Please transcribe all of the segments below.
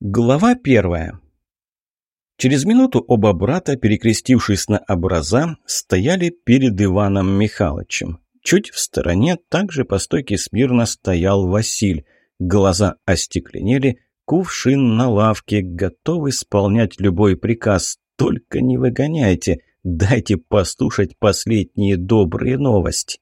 Глава первая. Через минуту оба брата, перекрестившись на образа, стояли перед Иваном Михайловичем. Чуть в стороне также по стойке смирно стоял Василь. Глаза остекленели, кувшин на лавке, готов исполнять любой приказ. Только не выгоняйте, дайте послушать последние добрые новости.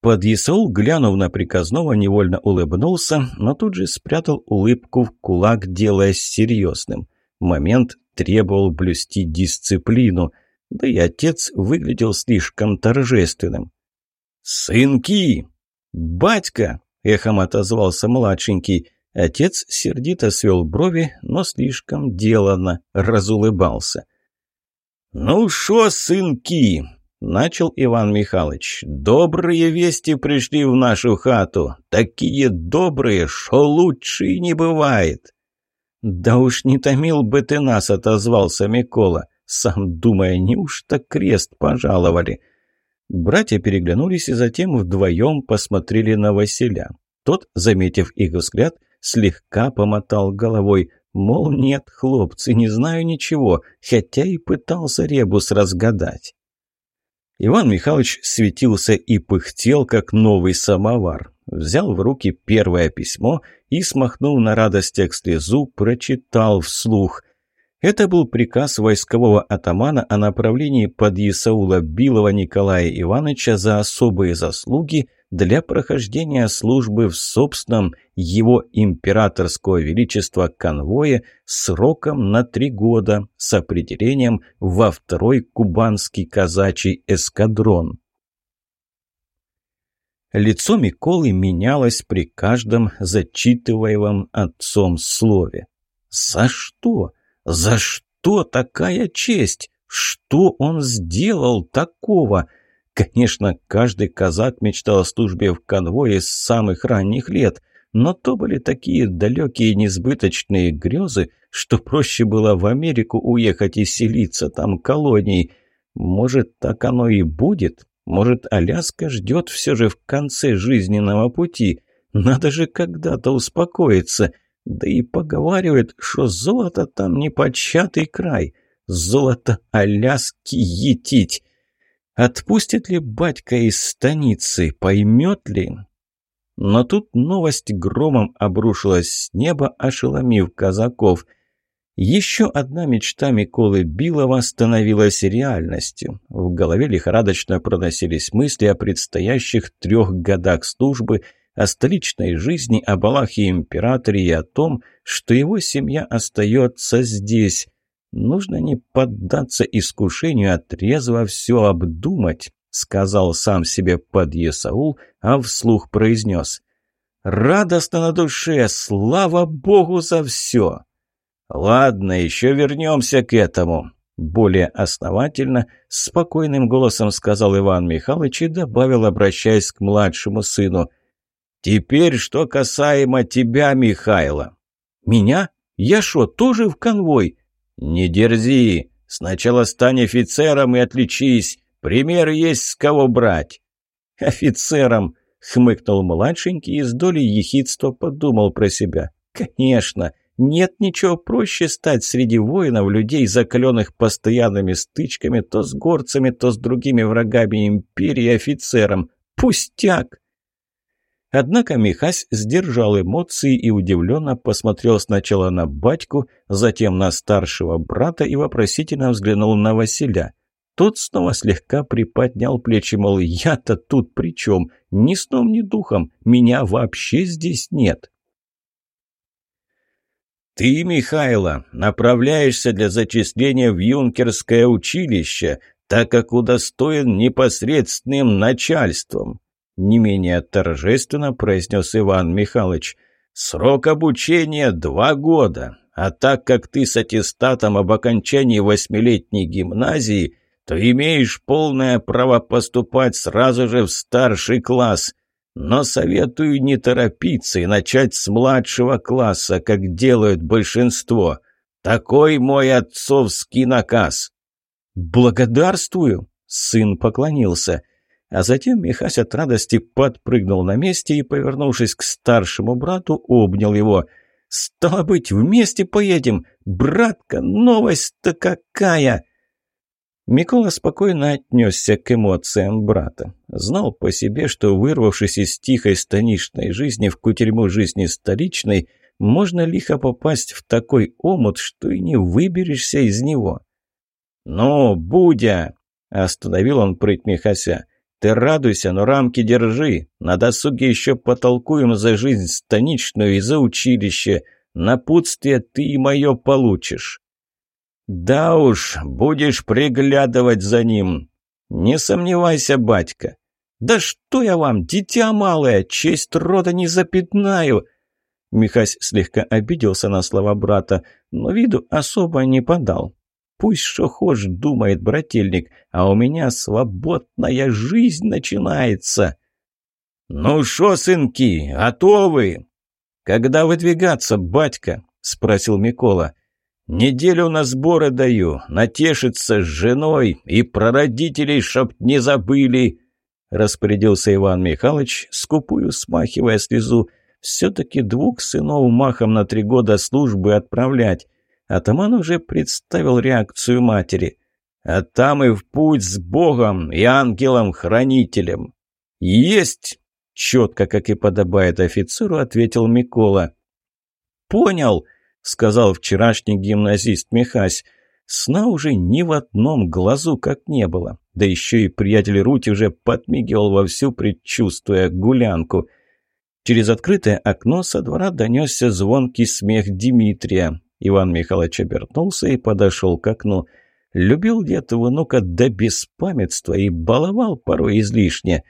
Подъясаул, глянув на приказного, невольно улыбнулся, но тут же спрятал улыбку в кулак, делаясь серьезным. Момент требовал блюсти дисциплину, да и отец выглядел слишком торжественным. «Сынки!» «Батька!» — эхом отозвался младшенький. Отец сердито свел брови, но слишком деланно разулыбался. «Ну шо, сынки, Начал Иван Михайлович. «Добрые вести пришли в нашу хату. Такие добрые, что лучше не бывает». «Да уж не томил бы ты нас», — отозвался Микола, сам думая, неужто крест пожаловали. Братья переглянулись и затем вдвоем посмотрели на Василя. Тот, заметив их взгляд, слегка помотал головой, мол, нет, хлопцы, не знаю ничего, хотя и пытался ребус разгадать. Иван Михайлович светился и пыхтел, как новый самовар. Взял в руки первое письмо и, смахнув на радостях слезу, прочитал вслух. Это был приказ войскового атамана о направлении под Исаула Билова Николая Ивановича за особые заслуги для прохождения службы в собственном его императорского величества конвое сроком на три года с определением во второй кубанский казачий эскадрон. Лицо Миколы менялось при каждом зачитываемом отцом слове. «За что? За что такая честь? Что он сделал такого?» Конечно, каждый казак мечтал о службе в конвое с самых ранних лет, но то были такие далекие несбыточные грезы, что проще было в Америку уехать и селиться там колонией. Может, так оно и будет? Может, Аляска ждет все же в конце жизненного пути? Надо же когда-то успокоиться. Да и поговаривают, что золото там не початый край. Золото Аляски етить. Отпустит ли батька из станицы, поймет ли? Но тут новость громом обрушилась с неба, ошеломив казаков. Еще одна мечта Миколы Билова становилась реальностью. В голове лихорадочно проносились мысли о предстоящих трех годах службы, о столичной жизни, о Балахе императоре и о том, что его семья остается здесь. Нужно не поддаться искушению, а трезво все обдумать, сказал сам себе подъесаул, а вслух произнес. Радостно на душе, слава богу за все. Ладно, еще вернемся к этому. Более основательно, спокойным голосом сказал Иван Михайлович и добавил, обращаясь к младшему сыну. «Теперь, что касаемо тебя, Михайло». «Меня? Я что, тоже в конвой?» «Не дерзи! Сначала стань офицером и отличись! Пример есть с кого брать!» «Офицером!» — хмыкнул младшенький и с долей ехидства подумал про себя. «Конечно! Нет ничего проще стать среди воинов, людей, закаленных постоянными стычками то с горцами, то с другими врагами империи офицером. Пустяк!» Однако Михась сдержал эмоции и удивленно посмотрел сначала на батьку, затем на старшего брата и вопросительно взглянул на Василя. Тот снова слегка приподнял плечи, мол, я-то тут при чем? Ни сном, ни духом. Меня вообще здесь нет. «Ты, Михайло, направляешься для зачисления в юнкерское училище, так как удостоен непосредственным начальством», не менее торжественно произнес Иван Михайлович. «Срок обучения два года, а так как ты с аттестатом об окончании восьмилетней гимназии, то имеешь полное право поступать сразу же в старший класс. Но советую не торопиться и начать с младшего класса, как делают большинство. Такой мой отцовский наказ». «Благодарствую!» — сын поклонился — а затем Михась от радости подпрыгнул на месте и, повернувшись к старшему брату, обнял его. Стало быть, вместе поедем. Братка, новость-то какая!» Микола спокойно отнесся к эмоциям брата. Знал по себе, что, вырвавшись из тихой станичной жизни в кутерьму жизни столичной, можно лихо попасть в такой омут, что и не выберешься из него. «Ну, Будя!» – остановил он прыть Михася. «Ты радуйся, но рамки держи. На досуге еще потолкуем за жизнь станичную и за училище. Напутствие ты и мое получишь». «Да уж, будешь приглядывать за ним. Не сомневайся, батька». «Да что я вам, дитя малое, честь рода не запятнаю!» Михась слегка обиделся на слова брата, но виду особо не подал. «Пусть что хошь, — думает брательник, — а у меня свободная жизнь начинается!» «Ну шо, сынки, готовы?» «Когда выдвигаться, батька?» — спросил Микола. Неделю на сборы даю, натешиться с женой и про родителей, чтоб не забыли!» Распорядился Иван Михайлович, скупую смахивая слезу. «Все-таки двух сынов махом на три года службы отправлять». Атаман уже представил реакцию матери. «А там и в путь с Богом и ангелом-хранителем!» «Есть!» — четко, как и подобает офицеру, ответил Микола. «Понял!» сказал вчерашний гимназист Михась. Сна уже ни в одном глазу как не было. Да еще и приятель Рути уже подмигивал вовсю, предчувствуя гулянку. Через открытое окно со двора донесся звонкий смех Дмитрия. Иван Михайлович обернулся и подошел к окну. Любил дед внука до беспамятства и баловал порой излишне.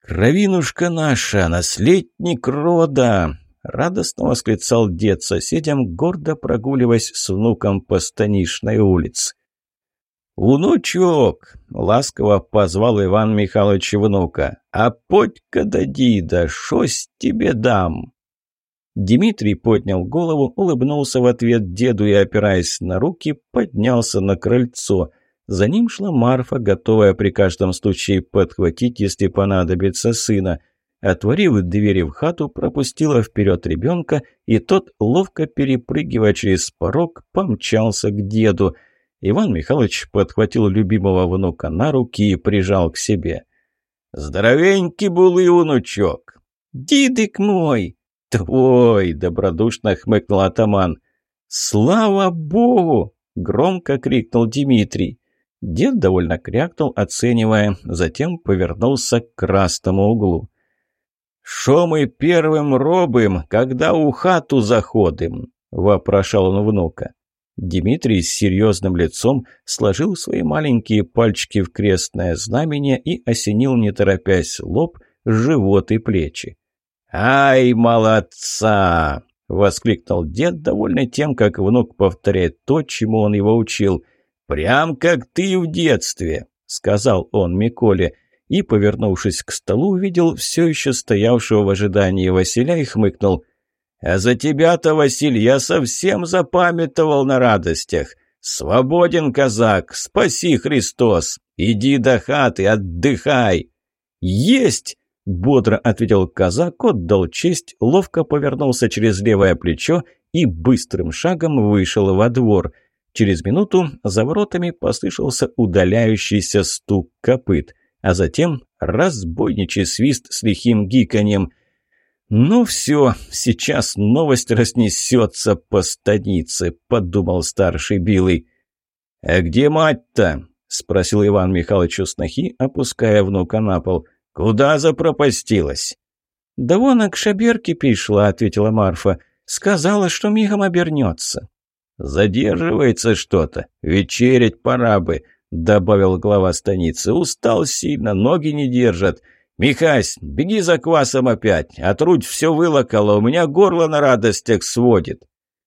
«Кровинушка наша, наследник рода!» Радостно восклицал дед соседям, гордо прогуливаясь с внуком по станичной улице. «Внучок!» — ласково позвал Иван Михайлович внука. «А подь-ка дади, да шось тебе дам!» Дмитрий поднял голову, улыбнулся в ответ деду и, опираясь на руки, поднялся на крыльцо. За ним шла Марфа, готовая при каждом случае подхватить, если понадобится сына — Отворив двери в хату, пропустила вперед ребенка, и тот, ловко перепрыгивая через порог, помчался к деду. Иван Михайлович подхватил любимого внука на руки и прижал к себе. «Здоровенький был и внучок!» «Дидык мой!» «Твой!» — добродушно хмыкнул атаман. «Слава Богу!» — громко крикнул Дмитрий. Дед довольно крякнул, оценивая, затем повернулся к красному углу. «Шо мы первым робим, когда у хату заходим?» – вопрошал он внука. Дмитрий с серьезным лицом сложил свои маленькие пальчики в крестное знамение и осенил, не торопясь, лоб, живот и плечи. «Ай, молодца!» — воскликнул дед, довольный тем, как внук повторяет то, чему он его учил. «Прям как ты в детстве!» — сказал он Миколе и, повернувшись к столу, увидел все еще стоявшего в ожидании Василя и хмыкнул. «А за тебя-то, Василь, я совсем запамятовал на радостях. Свободен, казак, спаси Христос! Иди до хаты, отдыхай!» «Есть!» — бодро ответил казак, отдал честь, ловко повернулся через левое плечо и быстрым шагом вышел во двор. Через минуту за воротами послышался удаляющийся стук копыт — а затем разбойничий свист с лихим гиканьем. «Ну все, сейчас новость разнесется по станице», — подумал старший Билый. «А где мать-то?» — спросил Иван Михайлович у снохи, опуская внука на пол. «Куда запропастилась?» «Да вон к шаберке пришла», — ответила Марфа. «Сказала, что мигом обернется». «Задерживается что-то. Вечерить пора бы. — добавил глава станицы. «Устал сильно, ноги не держат. Михась, беги за квасом опять, а трудь все вылокало, у меня горло на радостях сводит».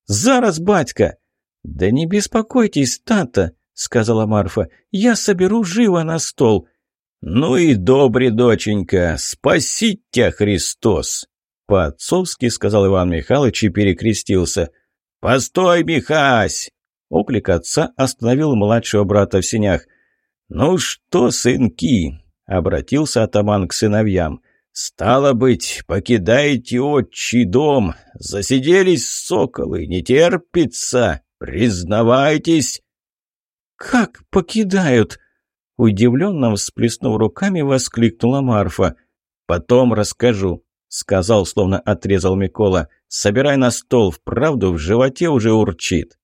«Зараз, батька!» «Да не беспокойтесь, тата», — сказала Марфа. «Я соберу живо на стол». «Ну и добре, доченька, спасить тебя, Христос!» По-отцовски сказал Иван Михайлович и перекрестился. «Постой, Михась!» Оклик отца остановил младшего брата в синях. «Ну что, сынки?» — обратился атаман к сыновьям. «Стало быть, покидаете отчий дом, засиделись соколы, не терпится, признавайтесь!» «Как покидают?» Удивленно всплеснув руками, воскликнула Марфа. «Потом расскажу», — сказал, словно отрезал Микола. «Собирай на стол, вправду в животе уже урчит».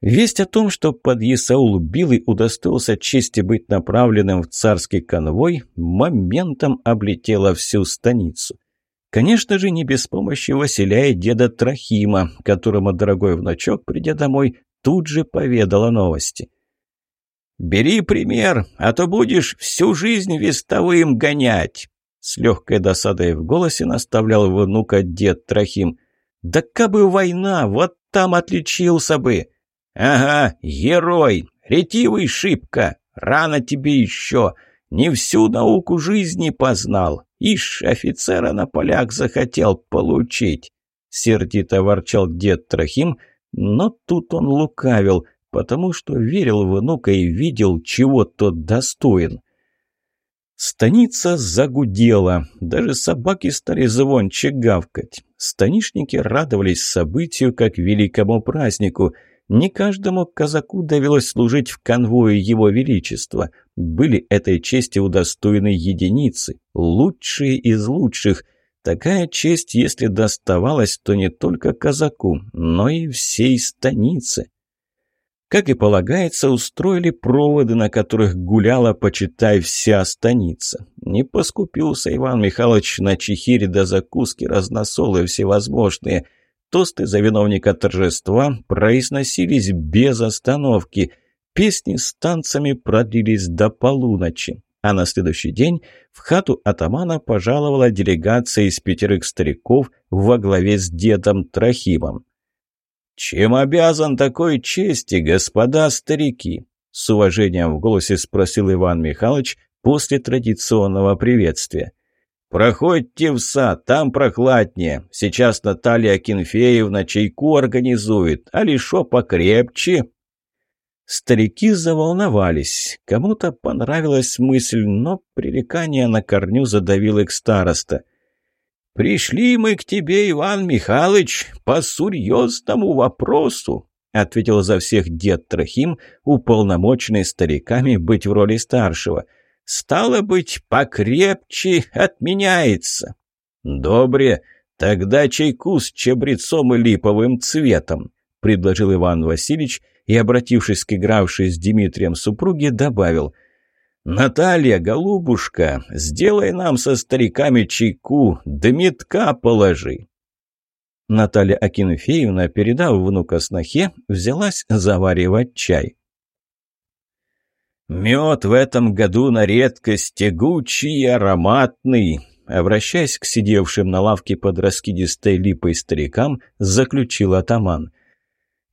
Весть о том, что подъясаул Билый удостоился чести быть направленным в царский конвой, моментом облетела всю станицу. Конечно же, не без помощи Василя и деда Трахима, которому дорогой внучок, придя домой, тут же поведала новости. «Бери пример, а то будешь всю жизнь вестовым гонять!» С легкой досадой в голосе наставлял внука дед Трахим. «Да кабы война, вот там отличился бы!» «Ага, герой! Ретивый шибко! Рано тебе еще! Не всю науку жизни познал! Ишь, офицера на полях захотел получить!» Сердито ворчал дед Трахим, но тут он лукавил – потому что верил внука и видел, чего тот достоин. Станица загудела, даже собаки стали звонче гавкать. Станишники радовались событию, как великому празднику. Не каждому казаку довелось служить в конвое его величества. Были этой чести удостоены единицы, лучшие из лучших. Такая честь, если доставалась, то не только казаку, но и всей станице. Как и полагается, устроили проводы, на которых гуляла, почитай, вся станица. Не поскупился Иван Михайлович на чехире до закуски, разносолы всевозможные. Тосты за виновника торжества произносились без остановки. Песни с танцами продлились до полуночи. А на следующий день в хату атамана пожаловала делегация из пятерых стариков во главе с дедом Трохимом. «Чем обязан такой чести, господа старики?» С уважением в голосе спросил Иван Михайлович после традиционного приветствия. «Проходьте в сад, там прохладнее. Сейчас Наталья Акинфеевна чайку организует, а лишо покрепче». Старики заволновались. Кому-то понравилась мысль, но пререкание на корню задавил их староста. «Пришли мы к тебе, Иван Михайлович, по серьезному вопросу», ответил за всех дед Трохим, уполномоченный стариками быть в роли старшего. «Стало быть, покрепче отменяется». «Добре, тогда чайку с чабрецом и липовым цветом», предложил Иван Васильевич и, обратившись к игравшей с Дмитрием супруге, добавил – «Наталья, голубушка, сделай нам со стариками чайку, да метка положи!» Наталья Акинфеевна, передав внука снохе, взялась заваривать чай. «Мед в этом году на редкость тягучий и ароматный», обращаясь к сидевшим на лавке под раскидистой липой старикам, заключил атаман.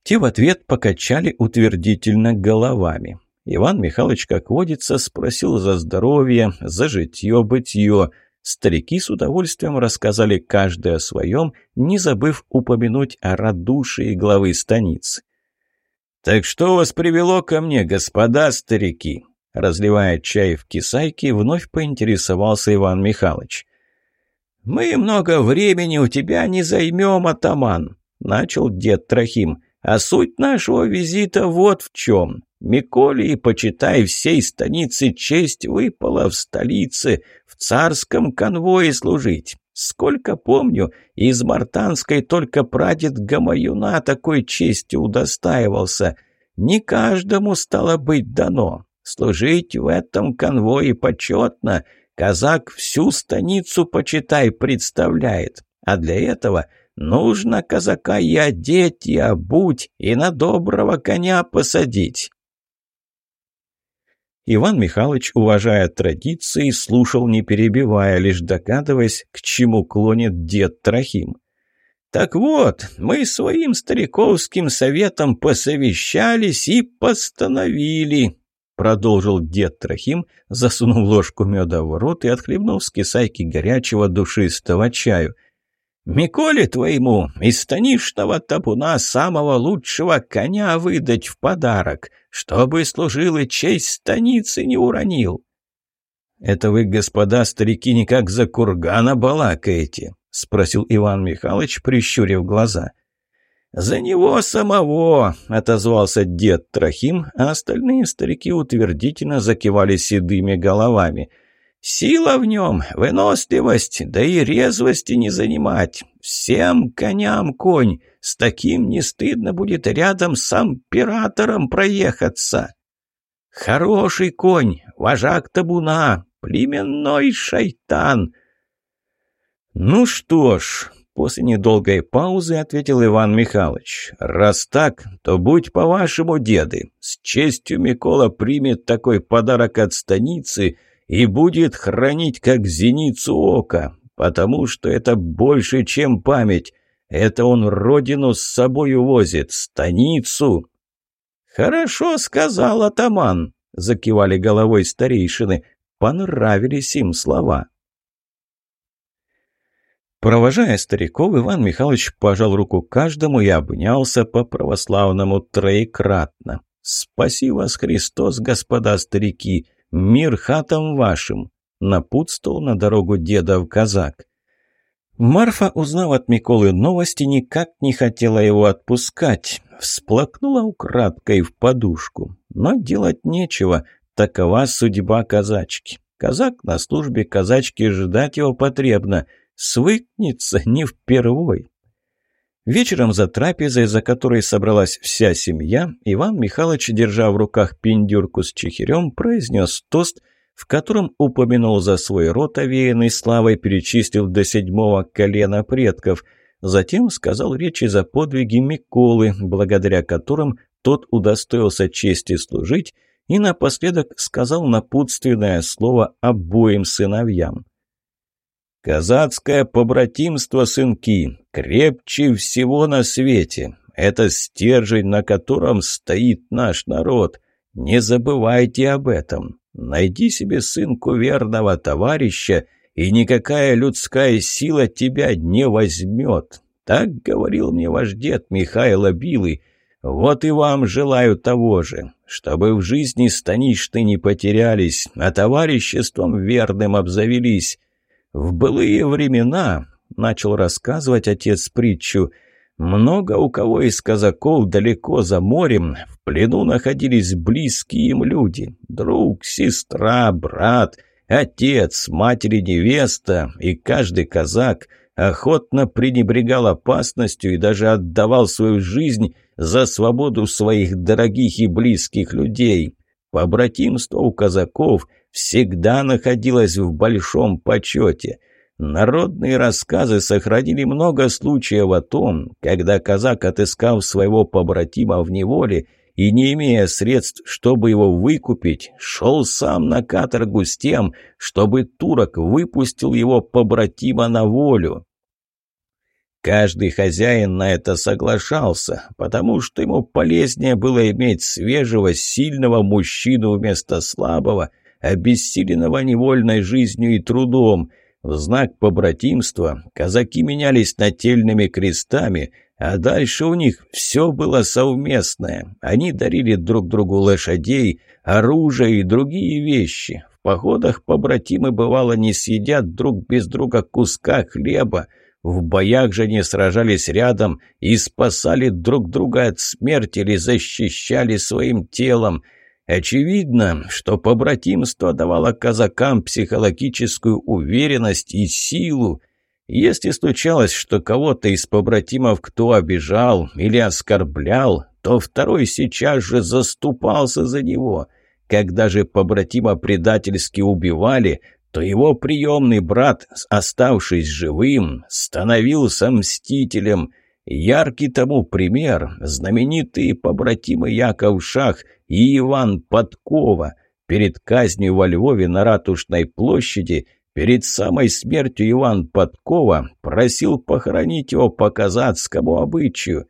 Те в ответ покачали утвердительно головами. Иван Михайлович, как водится, спросил за здоровье, за житье-бытье. Старики с удовольствием рассказали каждый о своем, не забыв упомянуть о радушии главы станицы. «Так что вас привело ко мне, господа старики?» Разливая чай в кисайке, вновь поинтересовался Иван Михайлович. «Мы много времени у тебя не займем, атаман», — начал дед Трохим. «А суть нашего визита вот в чем. Миколе и, почитай, всей станице честь выпала в столице, в царском конвое служить. Сколько помню, из Мартанской только прадед Гамаюна такой чести удостаивался. Не каждому стало быть дано. Служить в этом конвое почетно. Казак всю станицу, почитай, представляет. А для этого нужно казака и одеть, и обуть, и на доброго коня посадить. Иван Михайлович, уважая традиции, слушал, не перебивая, лишь догадываясь, к чему клонит дед Трохим. «Так вот, мы своим стариковским советом посовещались и постановили», продолжил дед Трохим, засунув ложку меда в рот и отхлебнув с кисайки горячего душистого чаю – Миколе твоему из станишного табуна самого лучшего коня выдать в подарок, чтобы служил и честь станицы не уронил». это вы, господа старики, никак за кургана балакаете?» — спросил Иван Михайлович, прищурив глаза. «За него самого!» — отозвался дед Трохим, а остальные старики утвердительно закивали седыми головами. «Сила в нем, выносливость, да и резвости не занимать. Всем коням конь, с таким не стыдно будет рядом с императором проехаться». «Хороший конь, вожак табуна, племенной шайтан!» «Ну что ж», — после недолгой паузы ответил Иван Михайлович, «раз так, то будь по-вашему, деды, с честью Микола примет такой подарок от станицы и будет хранить как зеницу ока, потому что это больше, чем память». Это он родину с собой увозит, станицу. «Хорошо сказал атаман», — закивали головой старейшины. Понравились им слова. Провожая стариков, Иван Михайлович пожал руку каждому и обнялся по православному троекратно. «Спаси вас, Христос, господа старики! Мир хатам вашим!» Напутствовал на дорогу деда в казак. Марфа, узнав от Миколы новости, никак не хотела его отпускать. Всплакнула украдкой в подушку. Но делать нечего, такова судьба казачки. Казак на службе, казачки ждать его потребно. Свыкнется не впервой. Вечером за трапезой, за которой собралась вся семья, Иван Михайлович, держа в руках пиндюрку с чехирем, произнес тост, в котором упомянул за свой род, овеянный славой, перечислив до седьмого колена предков – Затем сказал речи за подвиги Миколы, благодаря которым тот удостоился чести служить, и напоследок сказал напутственное слово обоим сыновьям. «Казацкое побратимство, сынки, крепче всего на свете. Это стержень, на котором стоит наш народ. Не забывайте об этом. Найди себе, сынку, верного товарища – и никакая людская сила тебя не возьмет. Так говорил мне ваш дед Михаил Билый. Вот и вам желаю того же, чтобы в жизни станичны не потерялись, а товариществом верным обзавелись. В былые времена, — начал рассказывать отец притчу, — много у кого из казаков далеко за морем в плену находились близкие им люди, друг, сестра, брат — Отец, матери, невеста и каждый казак охотно пренебрегал опасностью и даже отдавал свою жизнь за свободу своих дорогих и близких людей. Побратимство у казаков всегда находилось в большом почете. Народные рассказы сохранили много случаев о том, когда казак, отыскав своего побратима в неволе, и, не имея средств, чтобы его выкупить, шел сам на каторгу с тем, чтобы турок выпустил его побратима на волю. Каждый хозяин на это соглашался, потому что ему полезнее было иметь свежего, сильного мужчину вместо слабого, обессиленного невольной жизнью и трудом. В знак побратимства казаки менялись нательными крестами – а дальше у них все было совместное. Они дарили друг другу лошадей, оружие и другие вещи. В походах побратимы, бывало, не съедят друг без друга куска хлеба. В боях же не сражались рядом и спасали друг друга от смерти или защищали своим телом. Очевидно, что побратимство давало казакам психологическую уверенность и силу, если случалось, что кого-то из побратимов кто обижал или оскорблял, то второй сейчас же заступался за него. Когда же побратима предательски убивали, то его приемный брат, оставшись живым, становился мстителем. Яркий тому пример – знаменитые побратимы Яков Шах и Иван Подкова. Перед казнью во Львове на Ратушной площади – Перед самой смертью Иван Подкова просил похоронить его по казацкому обычаю.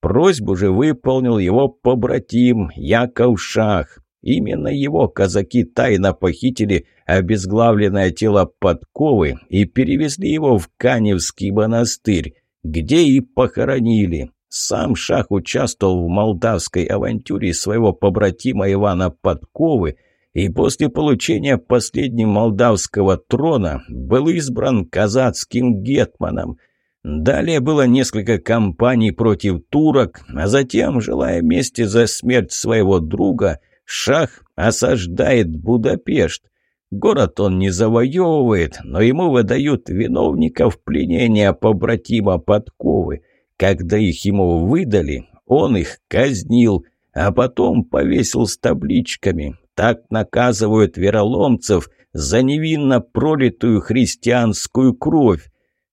Просьбу же выполнил его побратим Яков Шах. Именно его казаки тайно похитили обезглавленное тело Подковы и перевезли его в Каневский монастырь, где и похоронили. Сам Шах участвовал в молдавской авантюре своего побратима Ивана Подковы – и после получения последнего молдавского трона был избран казацким гетманом. Далее было несколько кампаний против турок, а затем, желая мести за смерть своего друга, шах осаждает Будапешт. Город он не завоевывает, но ему выдают виновников пленения побратима Подковы. Когда их ему выдали, он их казнил, а потом повесил с табличками. Так наказывают вероломцев за невинно пролитую христианскую кровь.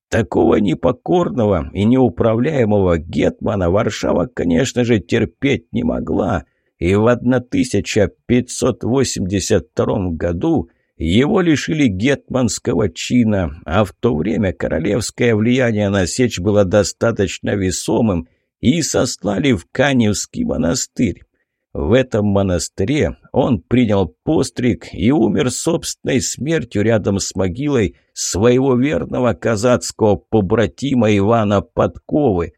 Такого непокорного и неуправляемого гетмана Варшава, конечно же, терпеть не могла, и в 1582 году его лишили гетманского чина, а в то время королевское влияние на Сечь было достаточно весомым, и сослали в Каневский монастырь. В этом монастыре он принял постриг и умер собственной смертью рядом с могилой своего верного казацкого побратима Ивана Подковы.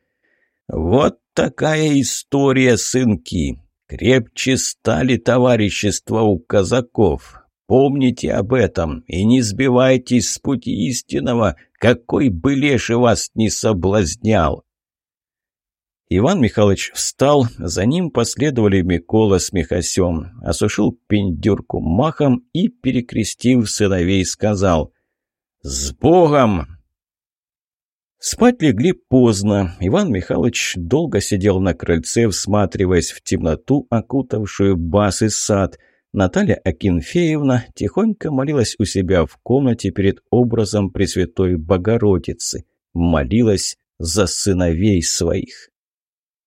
Вот такая история, сынки. Крепче стали товарищества у казаков. Помните об этом и не сбивайтесь с пути истинного, какой бы леший вас не соблазнял. Иван Михайлович встал, за ним последовали Микола с Михасем, осушил пендюрку махом и, перекрестив сыновей, сказал «С Богом!» Спать легли поздно. Иван Михайлович долго сидел на крыльце, всматриваясь в темноту, окутавшую бас и сад – Наталья Акинфеевна тихонько молилась у себя в комнате перед образом Пресвятой Богородицы. Молилась за сыновей своих.